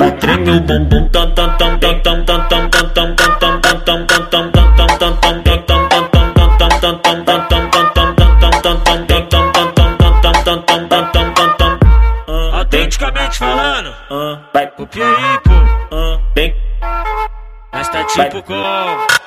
O bumbum tam tam tam tam tam tam tam tam tam tam tam tam tam tam tam tam tam tam Autenticamente falando, Ah, vai, pô. ah, vem, Nós tá tipo com o vavazinho.